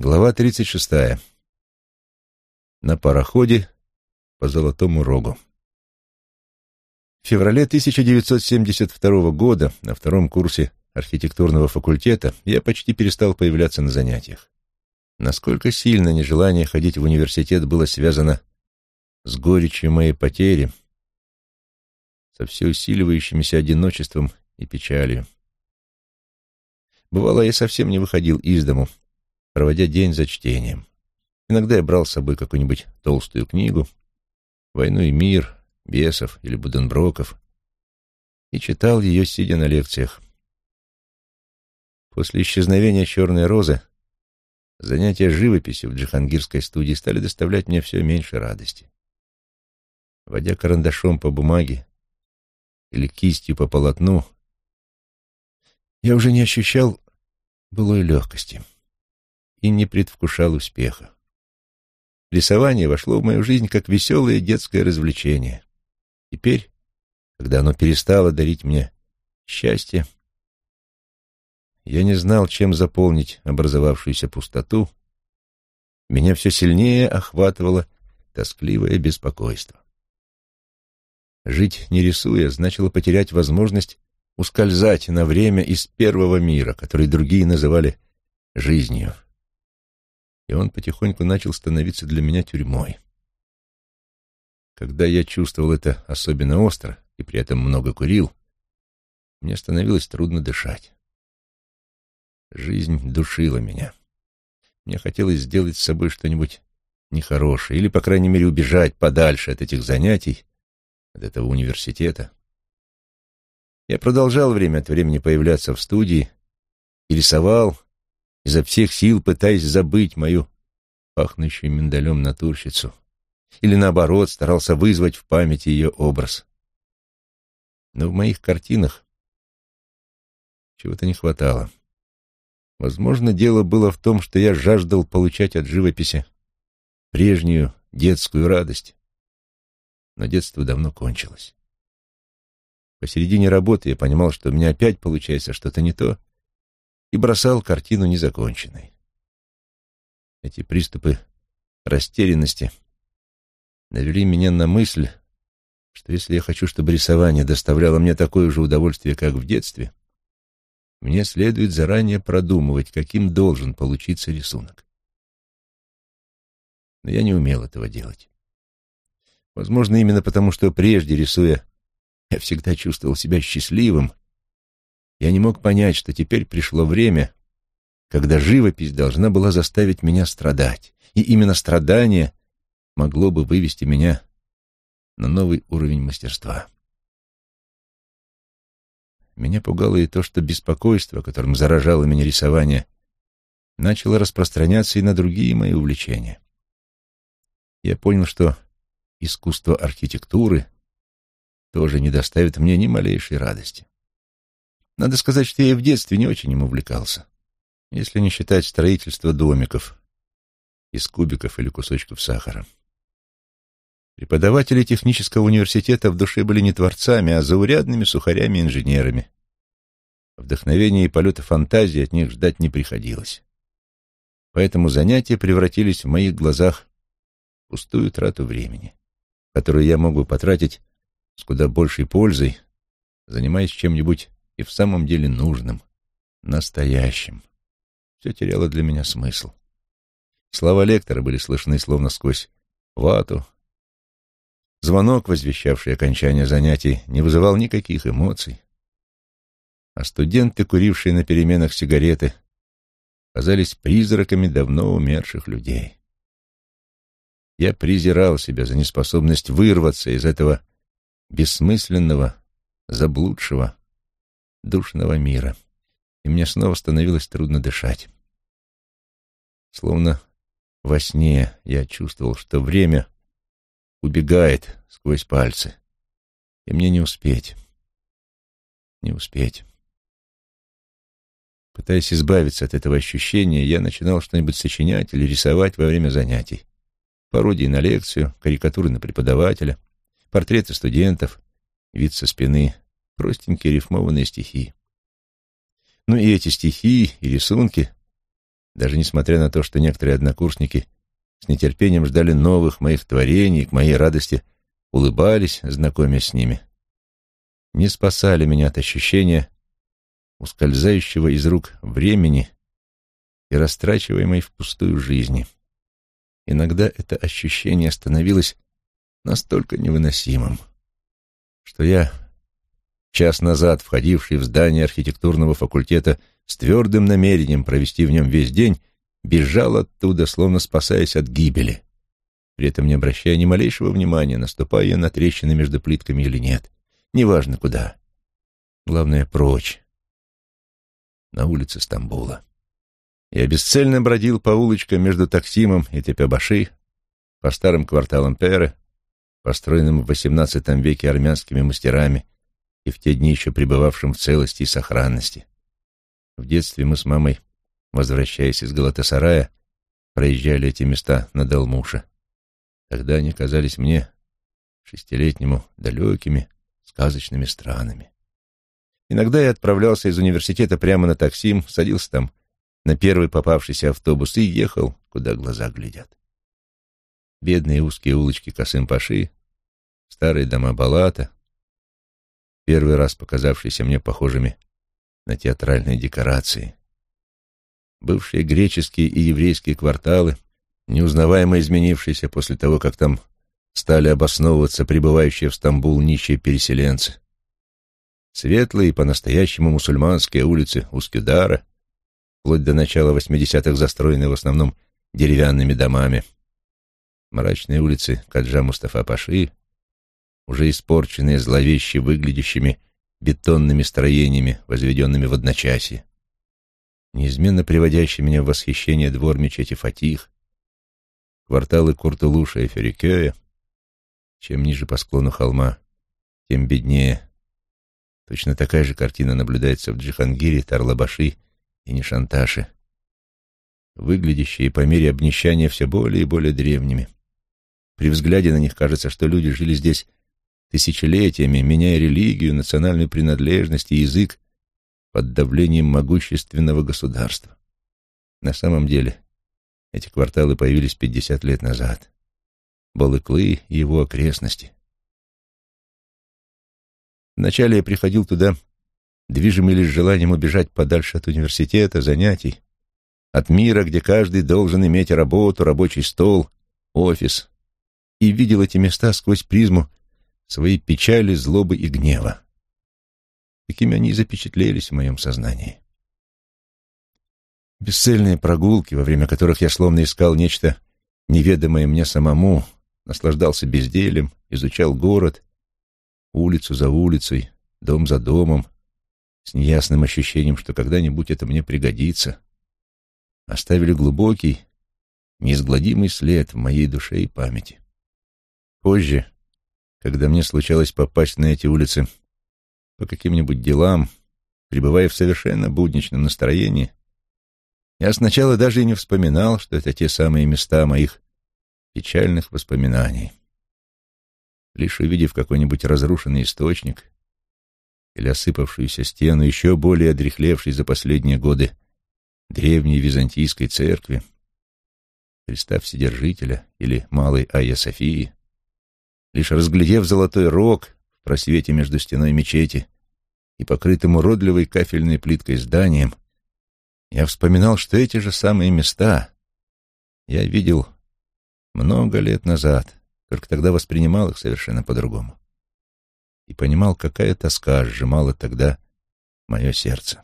Глава 36. На пароходе по Золотому Рогу. В феврале 1972 года на втором курсе архитектурного факультета я почти перестал появляться на занятиях. Насколько сильно нежелание ходить в университет было связано с горечью моей потери, со все усиливающимся одиночеством и печалью. Бывало, я совсем не выходил из дому, проводя день за чтением. Иногда я брал с собой какую-нибудь толстую книгу «Войну и мир», «Бесов» или «Буденброков» и читал ее, сидя на лекциях. После исчезновения «Черной розы» занятия живописью в Джихангирской студии стали доставлять мне все меньше радости. Водя карандашом по бумаге или кистью по полотну, я уже не ощущал былой легкости и не предвкушал успеха. Рисование вошло в мою жизнь как веселое детское развлечение. Теперь, когда оно перестало дарить мне счастье, я не знал, чем заполнить образовавшуюся пустоту, меня все сильнее охватывало тоскливое беспокойство. Жить не рисуя значило потерять возможность ускользать на время из первого мира, который другие называли жизнью и он потихоньку начал становиться для меня тюрьмой. Когда я чувствовал это особенно остро и при этом много курил, мне становилось трудно дышать. Жизнь душила меня. Мне хотелось сделать с собой что-нибудь нехорошее, или, по крайней мере, убежать подальше от этих занятий, от этого университета. Я продолжал время от времени появляться в студии и рисовал, изо всех сил пытаясь забыть мою пахнущую миндалем натурщицу, или наоборот старался вызвать в памяти ее образ. Но в моих картинах чего-то не хватало. Возможно, дело было в том, что я жаждал получать от живописи прежнюю детскую радость. Но детство давно кончилось. Посередине работы я понимал, что у меня опять получается что-то не то, и бросал картину незаконченной. Эти приступы растерянности навели меня на мысль, что если я хочу, чтобы рисование доставляло мне такое же удовольствие, как в детстве, мне следует заранее продумывать, каким должен получиться рисунок. Но я не умел этого делать. Возможно, именно потому, что прежде, рисуя, я всегда чувствовал себя счастливым я не мог понять, что теперь пришло время, когда живопись должна была заставить меня страдать, и именно страдание могло бы вывести меня на новый уровень мастерства. Меня пугало и то, что беспокойство, которым заражало меня рисование, начало распространяться и на другие мои увлечения. Я понял, что искусство архитектуры тоже не доставит мне ни малейшей радости. Надо сказать, что я и в детстве не очень им увлекался, если не считать строительство домиков из кубиков или кусочков сахара. Преподаватели технического университета в душе были не творцами, а заурядными сухарями-инженерами. Вдохновения и полета фантазии от них ждать не приходилось. Поэтому занятия превратились в моих глазах в пустую трату времени, которую я мог бы потратить с куда большей пользой, занимаясь чем-нибудь и в самом деле нужным, настоящим. Все теряло для меня смысл. Слова лектора были слышны словно сквозь вату. Звонок, возвещавший окончание занятий, не вызывал никаких эмоций. А студенты, курившие на переменах сигареты, казались призраками давно умерших людей. Я презирал себя за неспособность вырваться из этого бессмысленного, заблудшего, душного мира, и мне снова становилось трудно дышать. Словно во сне я чувствовал, что время убегает сквозь пальцы, и мне не успеть, не успеть. Пытаясь избавиться от этого ощущения, я начинал что-нибудь сочинять или рисовать во время занятий. Пародии на лекцию, карикатуры на преподавателя, портреты студентов, вид со спины — простенькие рифмованные стихи. Ну и эти стихи и рисунки Даже несмотря на то, что некоторые однокурсники с нетерпением ждали новых моих творений, к моей радости улыбались, знакомясь с ними, не спасали меня от ощущения ускользающего из рук времени и растрачиваемой впустую жизни. Иногда это ощущение становилось настолько невыносимым, что я, час назад входивший в здание архитектурного факультета с твердым намерением провести в нем весь день, бежал оттуда, словно спасаясь от гибели, при этом не обращая ни малейшего внимания, наступая на трещины между плитками или нет. Неважно куда. Главное, прочь. На улице Стамбула. Я бесцельно бродил по улочкам между Таксимом и Тепебаши, по старым кварталам Перы, построенным в XVIII веке армянскими мастерами и в те дни еще пребывавшим в целости и сохранности. В детстве мы с мамой, возвращаясь из Галатасарая, проезжали эти места на Далмуша. Тогда они казались мне, шестилетнему, далекими, сказочными странами. Иногда я отправлялся из университета прямо на таксим, садился там на первый попавшийся автобус и ехал, куда глаза глядят. Бедные узкие улочки Касым-Паши, старые дома Балата, первый раз показавшиеся мне похожими на театральные декорации, бывшие греческие и еврейские кварталы, неузнаваемо изменившиеся после того, как там стали обосновываться прибывающие в Стамбул нищие переселенцы. Светлые по-настоящему мусульманские улицы Ускюдара, вплоть до начала 80-х застроенные в основном деревянными домами. Мрачные улицы Каджа Мустафа-Паши, уже испорченные зловеще выглядящими бетонными строениями, возведенными в одночасье. Неизменно приводящий меня в восхищение двор мечети Фатих, кварталы Куртулуша и Ферикея. Чем ниже по склону холма, тем беднее. Точно такая же картина наблюдается в Джихангире, Тарлабаши и Нишанташе, выглядящие по мере обнищания все более и более древними. При взгляде на них кажется, что люди жили здесь тысячелетиями, меняя религию, национальную принадлежность и язык под давлением могущественного государства. На самом деле эти кварталы появились пятьдесят лет назад. Балыклы и его окрестности. Вначале я приходил туда, движимый лишь желанием убежать подальше от университета, занятий, от мира, где каждый должен иметь работу, рабочий стол, офис, и видел эти места сквозь призму своей печали, злобы и гнева. Такими они и запечатлелись в моем сознании. Бесцельные прогулки, во время которых я словно искал нечто неведомое мне самому, наслаждался бездельем, изучал город, улицу за улицей, дом за домом, с неясным ощущением, что когда-нибудь это мне пригодится, оставили глубокий, неизгладимый след в моей душе и памяти. Позже, когда мне случалось попасть на эти улицы по каким-нибудь делам, пребывая в совершенно будничном настроении, я сначала даже и не вспоминал, что это те самые места моих печальных воспоминаний. Лишь увидев какой-нибудь разрушенный источник или осыпавшуюся стену, еще более одрехлевшей за последние годы древней византийской церкви, Христа Вседержителя или Малой Айя Софии, лишь разглядев золотой рог в просвете между стеной мечети и покрытым уродливой кафельной плиткой зданием, я вспоминал, что эти же самые места я видел много лет назад, только тогда воспринимал их совершенно по-другому. И понимал, какая тоска сжимала тогда мое сердце.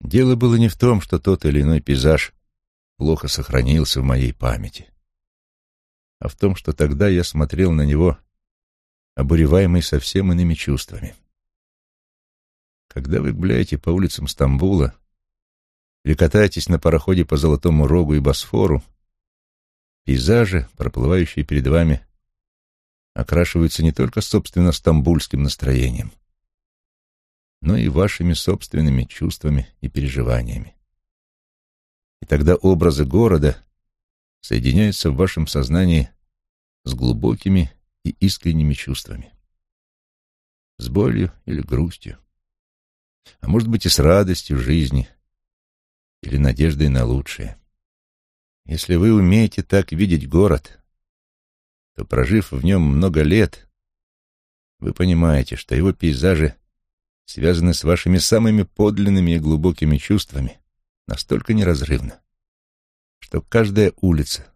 Дело было не в том, что тот или иной пейзаж плохо сохранился в моей памяти, а в том, что тогда я смотрел на него, обуреваемый совсем иными чувствами. Когда вы гуляете по улицам Стамбула, или катаетесь на пароходе по Золотому Рогу и Босфору, пейзажи, проплывающие перед вами, окрашиваются не только собственно стамбульским настроением, но и вашими собственными чувствами и переживаниями. И тогда образы города соединяются в вашем сознании с глубокими и искренними чувствами, с болью или грустью, а может быть и с радостью жизни, или надеждой на лучшее. Если вы умеете так видеть город, то, прожив в нем много лет, вы понимаете, что его пейзажи связаны с вашими самыми подлинными и глубокими чувствами настолько неразрывно, что каждая улица,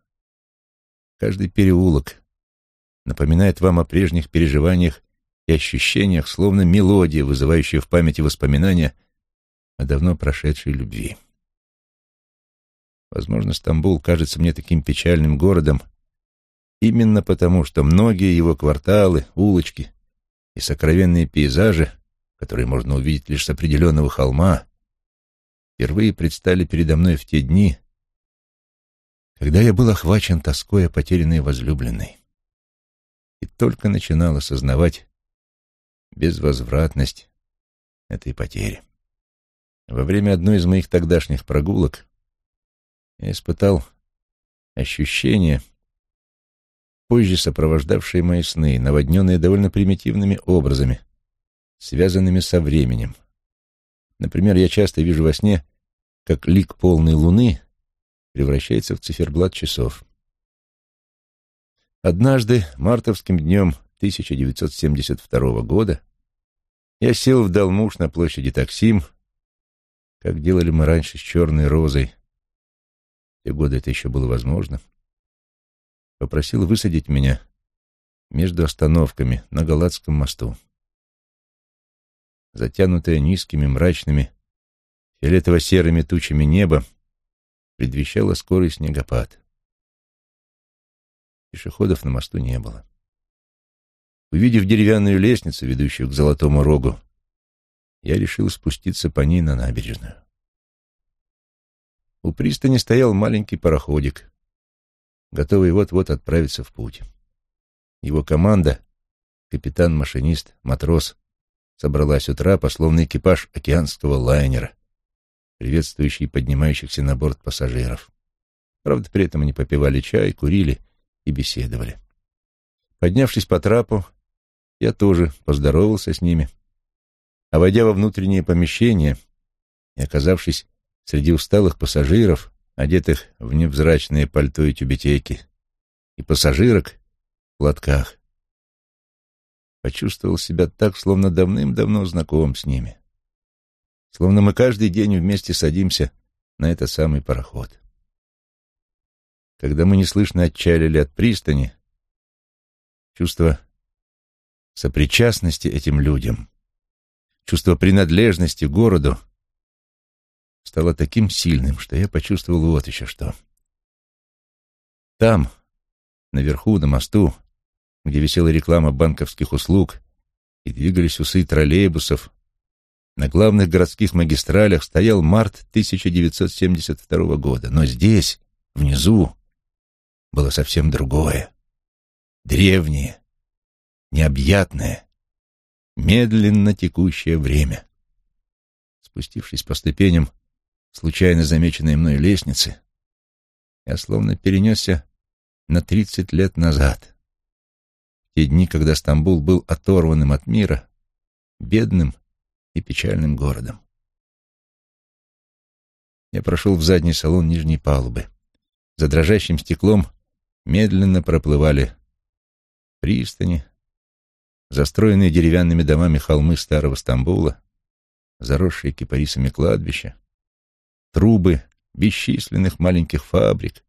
каждый переулок напоминает вам о прежних переживаниях и ощущениях, словно мелодия, вызывающая в памяти воспоминания о давно прошедшей любви. Возможно, Стамбул кажется мне таким печальным городом именно потому, что многие его кварталы, улочки и сокровенные пейзажи, которые можно увидеть лишь с определенного холма, впервые предстали передо мной в те дни, когда я был охвачен тоской о потерянной возлюбленной и только начинал осознавать безвозвратность этой потери. Во время одной из моих тогдашних прогулок я испытал ощущение, позже сопровождавшие мои сны, наводненные довольно примитивными образами, связанными со временем. Например, я часто вижу во сне, как лик полной луны превращается в циферблат часов. Однажды, мартовским днем 1972 года, я сел в Далмуш на площади Таксим, как делали мы раньше с черной розой. В те годы это еще было возможно. Попросил высадить меня между остановками на Галатском мосту. Затянутое низкими, мрачными, фиолетово-серыми тучами небо предвещало скорый снегопад. Пешеходов на мосту не было. Увидев деревянную лестницу, ведущую к Золотому Рогу, я решил спуститься по ней на набережную. У пристани стоял маленький пароходик, готовый вот-вот отправиться в путь. Его команда, капитан-машинист, матрос, собралась у трапа, словно экипаж океанского лайнера, приветствующий поднимающихся на борт пассажиров. Правда, при этом они попивали чай, курили и беседовали. Поднявшись по трапу, я тоже поздоровался с ними, а войдя во внутреннее помещение и оказавшись среди усталых пассажиров, одетых в невзрачные пальто и тюбетейки, и пассажирок в платках, почувствовал себя так, словно давным-давно знаком с ними, словно мы каждый день вместе садимся на этот самый пароход. Когда мы неслышно отчалили от пристани, чувство сопричастности этим людям, чувство принадлежности городу стало таким сильным, что я почувствовал вот еще что. Там, наверху, на мосту, где висела реклама банковских услуг и двигались усы троллейбусов, на главных городских магистралях стоял март 1972 года. Но здесь, внизу, было совсем другое. Древнее, необъятное, медленно текущее время. Спустившись по ступеням случайно замеченной мной лестницы, я словно перенесся на тридцать лет назад, в те дни, когда Стамбул был оторванным от мира, бедным и печальным городом. Я прошел в задний салон нижней палубы. За дрожащим стеклом медленно проплывали пристани, застроенные деревянными домами холмы старого Стамбула, заросшие кипарисами кладбища, трубы бесчисленных маленьких фабрик,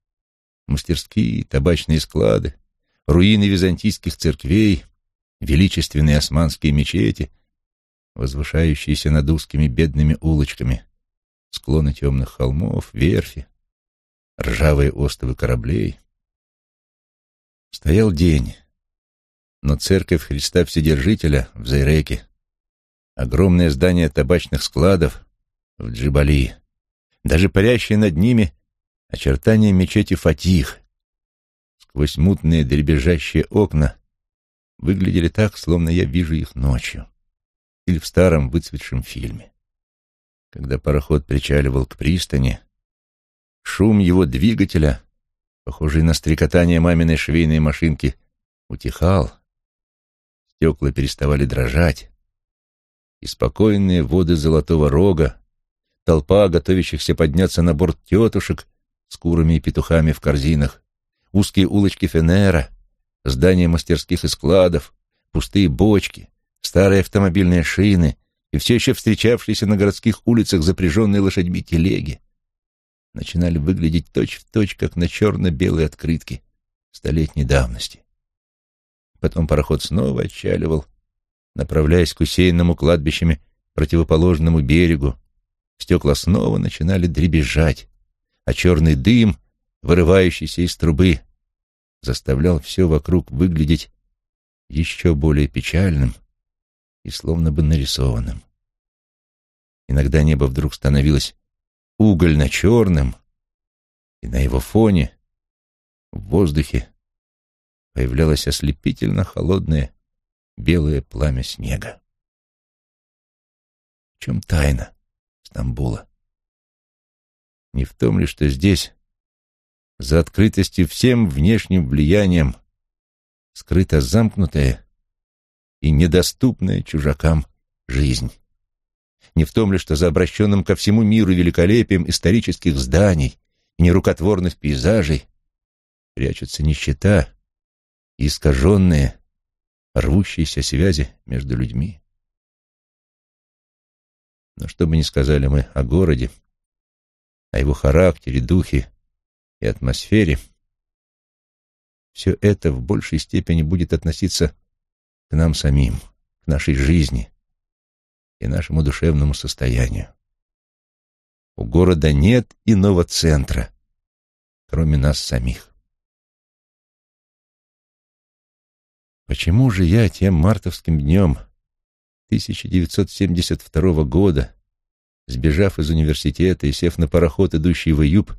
мастерские, табачные склады, руины византийских церквей, величественные османские мечети, возвышающиеся над узкими бедными улочками, склоны темных холмов, верфи, ржавые остовы кораблей. Стоял день, но церковь Христа Вседержителя в Зайреке, огромное здание табачных складов в Джибали, даже парящие над ними очертания мечети Фатих, сквозь мутные дребезжащие окна, выглядели так, словно я вижу их ночью или в старом выцветшем фильме. Когда пароход причаливал к пристани, шум его двигателя, похожий на стрекотание маминой швейной машинки, утихал, стекла переставали дрожать, и спокойные воды Золотого Рога толпа готовящихся подняться на борт тетушек с курами и петухами в корзинах, узкие улочки Фенера, здания мастерских и складов, пустые бочки, старые автомобильные шины и все еще встречавшиеся на городских улицах запряженные лошадьми телеги начинали выглядеть точь-в-точь, точь, как на черно-белой открытке столетней давности. Потом пароход снова отчаливал, направляясь к усеянному кладбищами противоположному берегу. Стекла снова начинали дребезжать, а черный дым, вырывающийся из трубы, заставлял все вокруг выглядеть еще более печальным и словно бы нарисованным. Иногда небо вдруг становилось угольно-черным, и на его фоне в воздухе появлялось ослепительно холодное белое пламя снега. В чем тайна Стамбула? Не в том ли, что здесь, за открытостью всем внешним влиянием, скрыта замкнутая и недоступная чужакам жизнь? Не в том ли, что за обращенным ко всему миру великолепием исторических зданий и нерукотворных пейзажей прячутся нищета и искаженные, рвущиеся связи между людьми? Но что бы ни сказали мы о городе, о его характере, духе и атмосфере, все это в большей степени будет относиться к нам самим, к нашей жизни и нашему душевному состоянию. У города нет иного центра, кроме нас самих. Почему же я тем мартовским днем 1972 года, сбежав из университета и сев на пароход, идущий в Июб,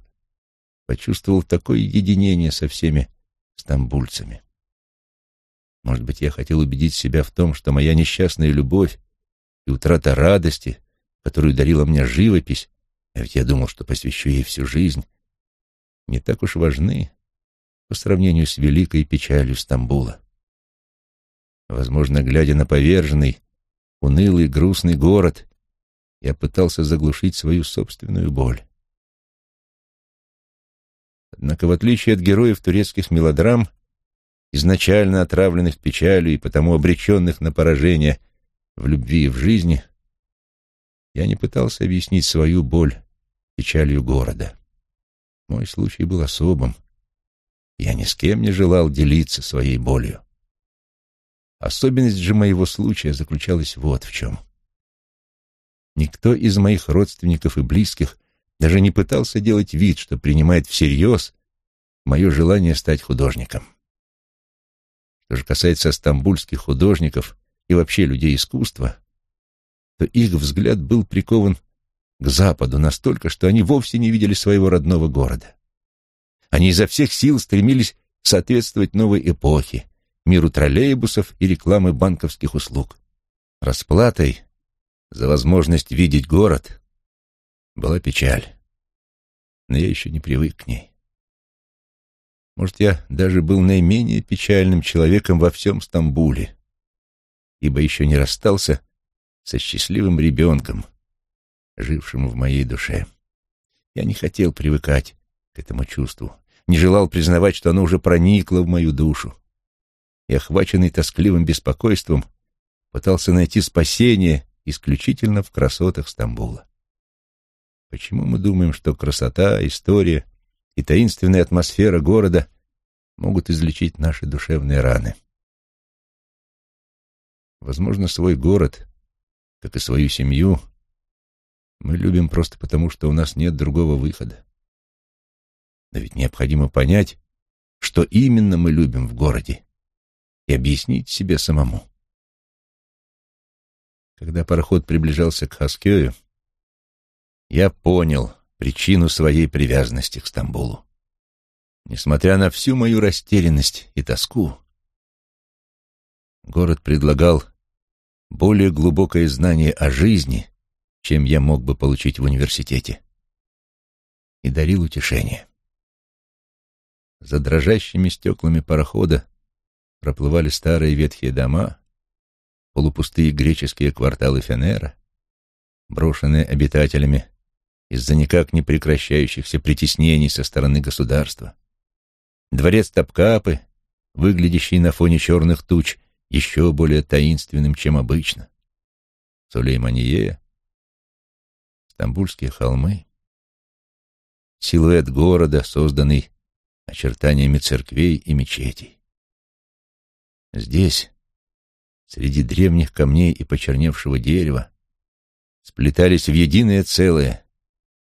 почувствовал такое единение со всеми стамбульцами? Может быть, я хотел убедить себя в том, что моя несчастная любовь и утрата радости, которую дарила мне живопись, а ведь я думал, что посвящу ей всю жизнь, не так уж важны по сравнению с великой печалью Стамбула. Возможно, глядя на поверженный, унылый, грустный город, я пытался заглушить свою собственную боль. Однако, в отличие от героев турецких мелодрам, изначально отравленных печалью и потому обреченных на поражение в любви и в жизни, я не пытался объяснить свою боль печалью города. Мой случай был особым. Я ни с кем не желал делиться своей болью. Особенность же моего случая заключалась вот в чем. Никто из моих родственников и близких даже не пытался делать вид, что принимает всерьез мое желание стать художником. Что же касается стамбульских художников и вообще людей искусства, то их взгляд был прикован к западу настолько, что они вовсе не видели своего родного города. Они изо всех сил стремились соответствовать новой эпохе, миру троллейбусов и рекламы банковских услуг. Расплатой за возможность видеть город была печаль, но я еще не привык к ней. Может, я даже был наименее печальным человеком во всем Стамбуле, ибо еще не расстался со счастливым ребенком, жившим в моей душе. Я не хотел привыкать к этому чувству, не желал признавать, что оно уже проникло в мою душу. И, охваченный тоскливым беспокойством, пытался найти спасение исключительно в красотах Стамбула. Почему мы думаем, что красота, история и таинственная атмосфера города могут излечить наши душевные раны? Возможно, свой город, как и свою семью, мы любим просто потому, что у нас нет другого выхода. Но ведь необходимо понять, что именно мы любим в городе, и объяснить себе самому. Когда пароход приближался к Хаскёю, я понял причину своей привязанности к Стамбулу. Несмотря на всю мою растерянность и тоску, город предлагал более глубокое знание о жизни, чем я мог бы получить в университете, и дарил утешение. За дрожащими стеклами парохода проплывали старые ветхие дома, полупустые греческие кварталы Фенера, брошенные обитателями из-за никак не прекращающихся притеснений со стороны государства. Дворец Топкапы, выглядящий на фоне черных туч еще более таинственным, чем обычно. Сулеймания, Стамбульские холмы, силуэт города, созданный очертаниями церквей и мечетей. Здесь, среди древних камней и почерневшего дерева, сплетались в единое целое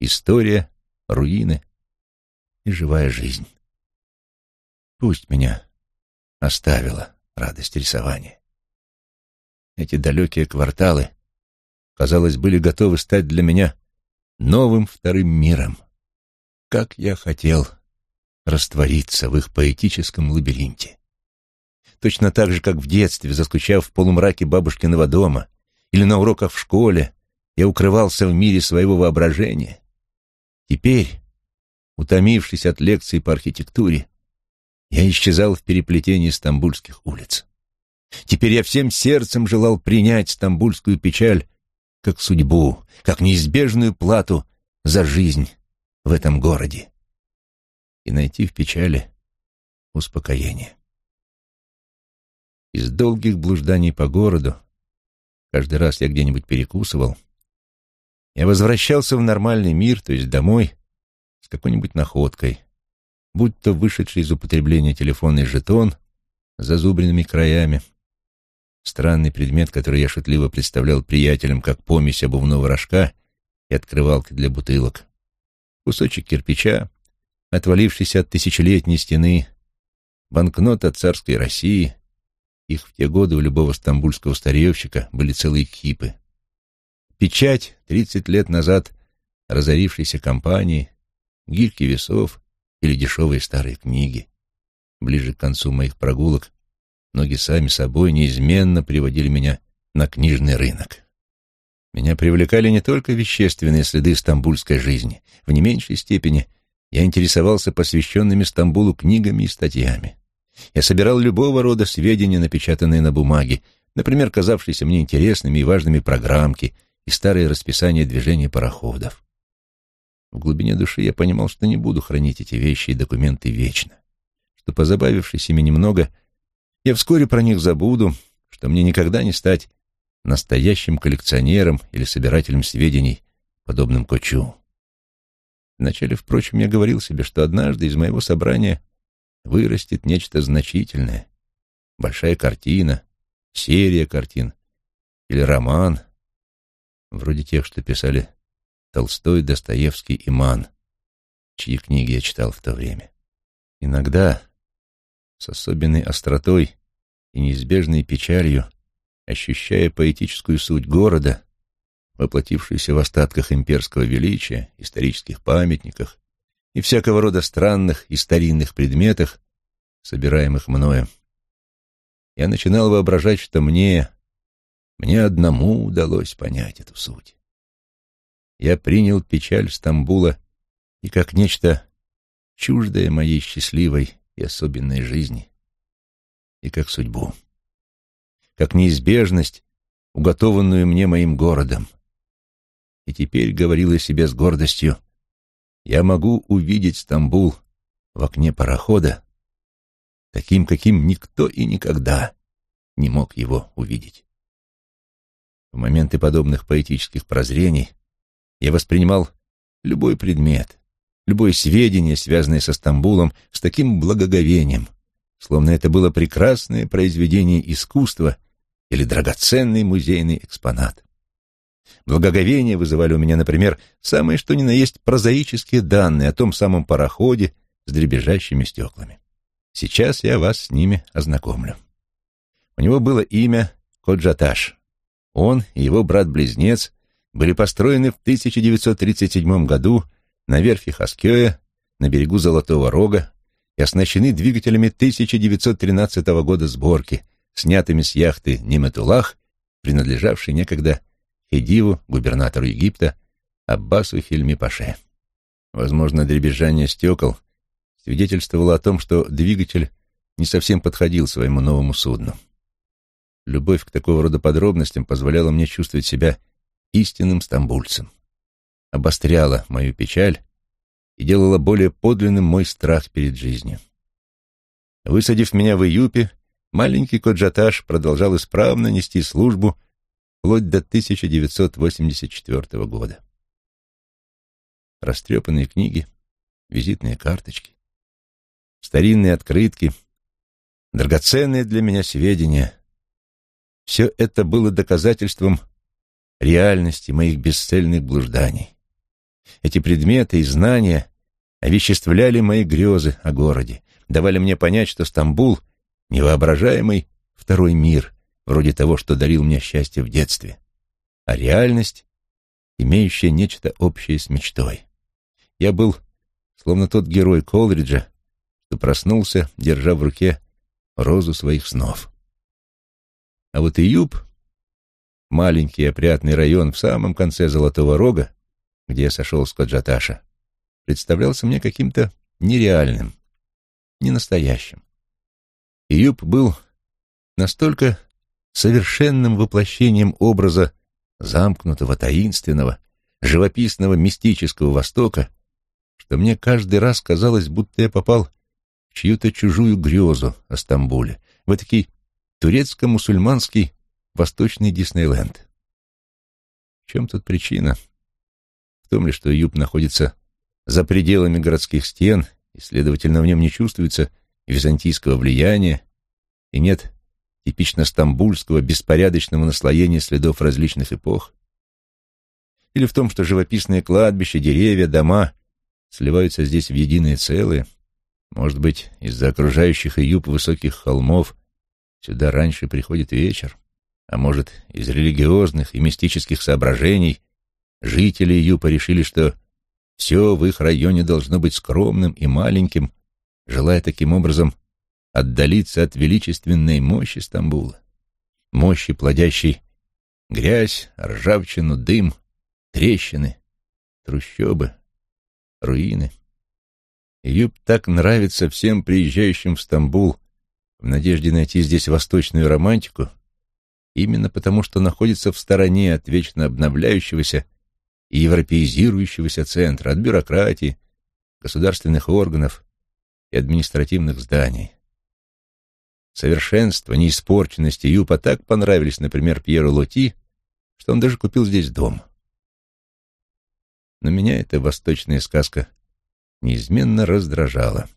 история, руины и живая жизнь. Пусть меня оставила радость рисования. Эти далекие кварталы, казалось, были готовы стать для меня новым вторым миром. Как я хотел раствориться в их поэтическом лабиринте. Точно так же, как в детстве, заскучав в полумраке бабушкиного дома или на уроках в школе, я укрывался в мире своего воображения. Теперь, утомившись от лекций по архитектуре, я исчезал в переплетении стамбульских улиц. Теперь я всем сердцем желал принять стамбульскую печаль как судьбу, как неизбежную плату за жизнь в этом городе и найти в печали успокоение. Из долгих блужданий по городу, каждый раз я где-нибудь перекусывал, я возвращался в нормальный мир, то есть домой, с какой-нибудь находкой, будь то вышедший из употребления телефонный жетон с зазубренными краями, странный предмет, который я шутливо представлял приятелям как помесь обувного рожка и открывалки для бутылок, кусочек кирпича, отвалившийся от тысячелетней стены, банкнота царской России, их в те годы у любого стамбульского старьевщика были целые кипы, печать тридцать лет назад разорившейся компании, гильки весов или дешевые старые книги. Ближе к концу моих прогулок ноги сами собой неизменно приводили меня на книжный рынок. Меня привлекали не только вещественные следы стамбульской жизни, в не меньшей степени — я интересовался посвященными Стамбулу книгами и статьями. Я собирал любого рода сведения, напечатанные на бумаге, например, казавшиеся мне интересными и важными программки и старые расписания движения пароходов. В глубине души я понимал, что не буду хранить эти вещи и документы вечно, что, позабавившись ими немного, я вскоре про них забуду, что мне никогда не стать настоящим коллекционером или собирателем сведений, подобным Кочу. Вначале, впрочем, я говорил себе, что однажды из моего собрания вырастет нечто значительное. Большая картина, серия картин или роман, вроде тех, что писали Толстой, Достоевский и Ман, чьи книги я читал в то время. Иногда, с особенной остротой и неизбежной печалью, ощущая поэтическую суть города, воплотившуюся в остатках имперского величия, исторических памятниках и всякого рода странных и старинных предметах, собираемых мною. Я начинал воображать, что мне, мне одному удалось понять эту суть. Я принял печаль Стамбула и как нечто чуждое моей счастливой и особенной жизни, и как судьбу, как неизбежность, уготованную мне моим городом — и теперь говорила себе с гордостью, «Я могу увидеть Стамбул в окне парохода, таким, каким никто и никогда не мог его увидеть». В моменты подобных поэтических прозрений я воспринимал любой предмет, любое сведение, связанное со Стамбулом, с таким благоговением, словно это было прекрасное произведение искусства или драгоценный музейный экспонат. Благоговение вызывали у меня, например, самые что ни на есть прозаические данные о том самом пароходе с дребезжащими стеклами. Сейчас я вас с ними ознакомлю. У него было имя Коджаташ. Он и его брат-близнец были построены в 1937 году на верфи Хаскёя на берегу Золотого Рога и оснащены двигателями 1913 года сборки, снятыми с яхты Неметулах, принадлежавшей некогда Хедиву, губернатору Египта, Аббасу Хильми-Паше. Возможно, дребезжание стекол свидетельствовало о том, что двигатель не совсем подходил своему новому судну. Любовь к такого рода подробностям позволяла мне чувствовать себя истинным стамбульцем. обостряла мою печаль и делала более подлинным мой страх перед жизнью. Высадив меня в Июпе, маленький Коджаташ продолжал исправно нести службу вплоть до 1984 года. Растрепанные книги, визитные карточки, старинные открытки, драгоценные для меня сведения — все это было доказательством реальности моих бесцельных блужданий. Эти предметы и знания овеществляли мои грезы о городе, давали мне понять, что Стамбул — невоображаемый второй мир, вроде того, что дарил мне счастье в детстве, а реальность, имеющая нечто общее с мечтой. Я был словно тот герой Колриджа, что проснулся, держа в руке розу своих снов. А вот Июб, маленький опрятный район в самом конце Золотого Рога, где я сошел с Коджаташа, представлялся мне каким-то нереальным, ненастоящим. Июб был настолько совершенным воплощением образа замкнутого, таинственного, живописного, мистического Востока, что мне каждый раз казалось, будто я попал в чью-то чужую грезу о Стамбуле, в этакий турецко-мусульманский восточный Диснейленд. В чем тут причина? В том ли, что Юб находится за пределами городских стен, и, следовательно, в нем не чувствуется византийского влияния, и нет типично стамбульского беспорядочного наслоения следов различных эпох? Или в том, что живописные кладбища, деревья, дома сливаются здесь в единое целое, может быть, из-за окружающих Июб высоких холмов Сюда раньше приходит вечер, а может, из религиозных и мистических соображений жители Юпа решили, что все в их районе должно быть скромным и маленьким, желая таким образом отдалиться от величественной мощи Стамбула, мощи, плодящей грязь, ржавчину, дым, трещины, трущобы, руины. Юб так нравится всем приезжающим в Стамбул в надежде найти здесь восточную романтику, именно потому что находится в стороне от вечно обновляющегося и европеизирующегося центра, от бюрократии, государственных органов и административных зданий. Совершенство, неиспорченность и Юпа так понравились, например, Пьеру Лоти, что он даже купил здесь дом. Но меня эта восточная сказка неизменно раздражала,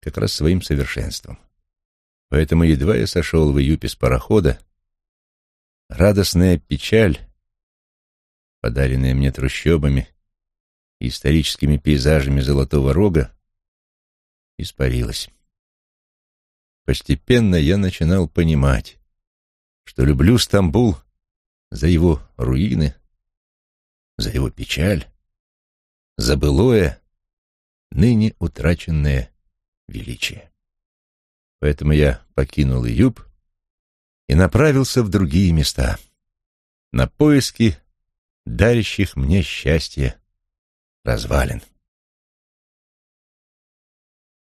как раз своим совершенством. Поэтому едва я сошел в Июпе с парохода, радостная печаль, подаренная мне трущобами и историческими пейзажами Золотого Рога, испарилась. Постепенно я начинал понимать, что люблю Стамбул за его руины, за его печаль, за былое, ныне утраченное величие. Поэтому я покинул Июб и направился в другие места, на поиски дарящих мне счастье развалин.